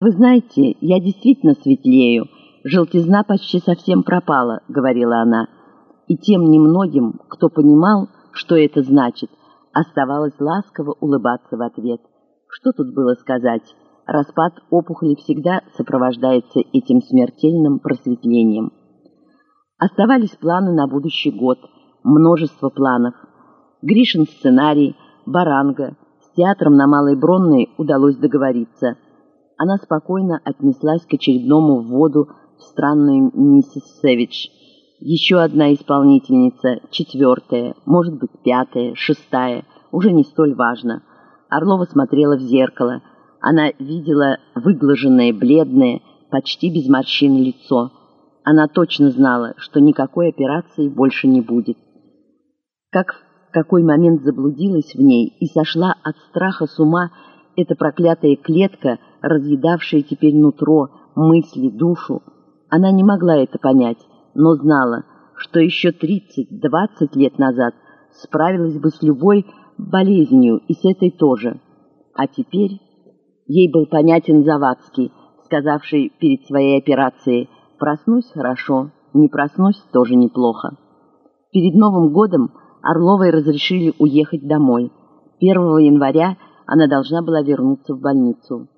«Вы знаете, я действительно светлею. Желтизна почти совсем пропала», — говорила она. И тем немногим, кто понимал, что это значит, оставалось ласково улыбаться в ответ. Что тут было сказать? Распад опухоли всегда сопровождается этим смертельным просветлением. Оставались планы на будущий год, множество планов. Гришин сценарий, Баранга, с театром на Малой Бронной удалось договориться. Она спокойно отнеслась к очередному вводу в странную миссис Сэвидж. Еще одна исполнительница, четвертая, может быть, пятая, шестая, уже не столь важно. Орлова смотрела в зеркало. Она видела выглаженное, бледное, почти без морщин лицо. Она точно знала, что никакой операции больше не будет. Как в какой момент заблудилась в ней и сошла от страха с ума эта проклятая клетка, разъедавшая теперь нутро, мысли, душу. Она не могла это понять, но знала, что еще 30-20 лет назад справилась бы с любой болезнью и с этой тоже. А теперь ей был понятен Завадский, сказавший перед своей операцией «Проснусь хорошо, не проснусь тоже неплохо». Перед Новым годом Орловой разрешили уехать домой. 1 января она должна была вернуться в больницу.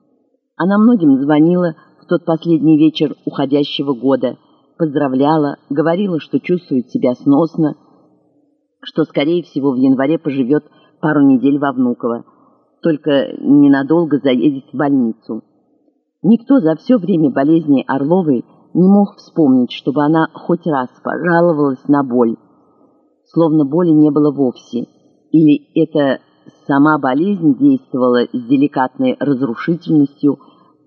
Она многим звонила в тот последний вечер уходящего года, поздравляла, говорила, что чувствует себя сносно, что, скорее всего, в январе поживет пару недель во Внуково, только ненадолго заедет в больницу. Никто за все время болезни Орловой не мог вспомнить, чтобы она хоть раз пожаловалась на боль, словно боли не было вовсе, или это сама болезнь действовала с деликатной разрушительностью,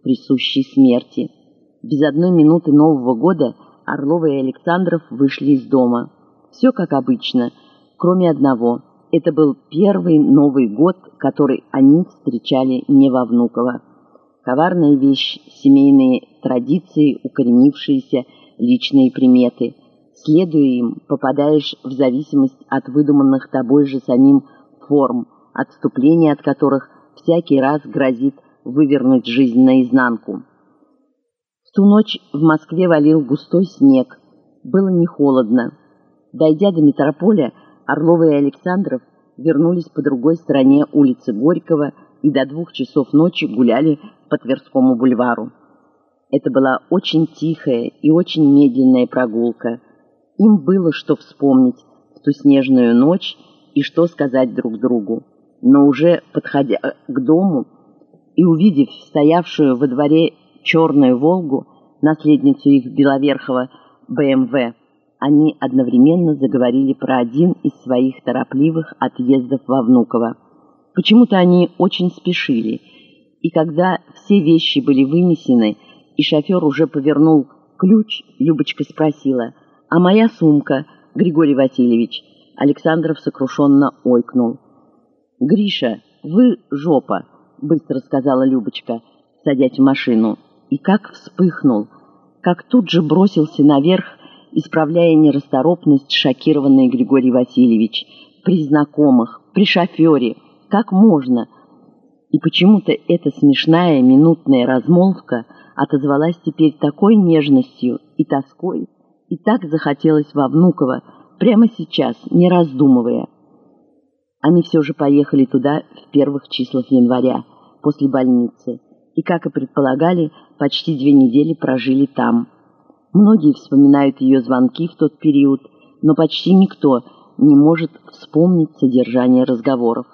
присущей смерти. Без одной минуты Нового года Орлова и Александров вышли из дома. Все как обычно, кроме одного. Это был первый Новый год, который они встречали не во Внуково. Коварная вещь, семейные традиции, укоренившиеся личные приметы. Следуя им, попадаешь в зависимость от выдуманных тобой же самим форм, отступление от которых всякий раз грозит вывернуть жизнь наизнанку. В ту ночь в Москве валил густой снег. Было не холодно. Дойдя до метрополя, Орлова и Александров вернулись по другой стороне улицы Горького и до двух часов ночи гуляли по Тверскому бульвару. Это была очень тихая и очень медленная прогулка. Им было что вспомнить в ту снежную ночь и что сказать друг другу но уже подходя к дому и увидев стоявшую во дворе черную «Волгу», наследницу их Беловерхова БМВ, они одновременно заговорили про один из своих торопливых отъездов во Внуково. Почему-то они очень спешили, и когда все вещи были вынесены, и шофер уже повернул ключ, Любочка спросила, «А моя сумка, Григорий Васильевич?» Александров сокрушенно ойкнул. «Гриша, вы жопа», — быстро сказала Любочка, садясь в машину. И как вспыхнул, как тут же бросился наверх, исправляя нерасторопность шокированный Григорий Васильевич. При знакомых, при шофере. Как можно? И почему-то эта смешная минутная размолвка отозвалась теперь такой нежностью и тоской, и так захотелось во Внуково, прямо сейчас, не раздумывая. Они все же поехали туда в первых числах января, после больницы, и, как и предполагали, почти две недели прожили там. Многие вспоминают ее звонки в тот период, но почти никто не может вспомнить содержание разговоров.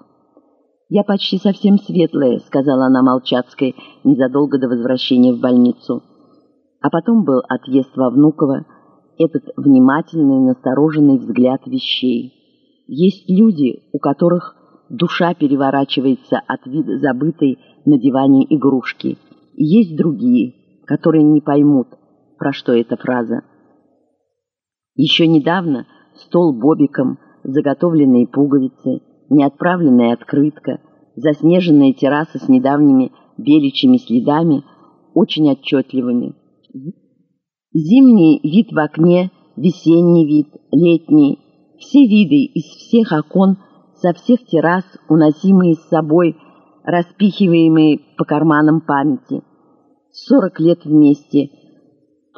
«Я почти совсем светлая», — сказала она Молчацкой незадолго до возвращения в больницу. А потом был отъезд во Внуково, этот внимательный, настороженный взгляд вещей. Есть люди, у которых душа переворачивается от вида забытой на диване игрушки. Есть другие, которые не поймут, про что эта фраза. Еще недавно стол бобиком, заготовленные пуговицы, неотправленная открытка, заснеженная терраса с недавними беличьими следами, очень отчетливыми. Зимний вид в окне, весенний вид, летний, все виды из всех окон, со всех террас, уносимые с собой, распихиваемые по карманам памяти. Сорок лет вместе,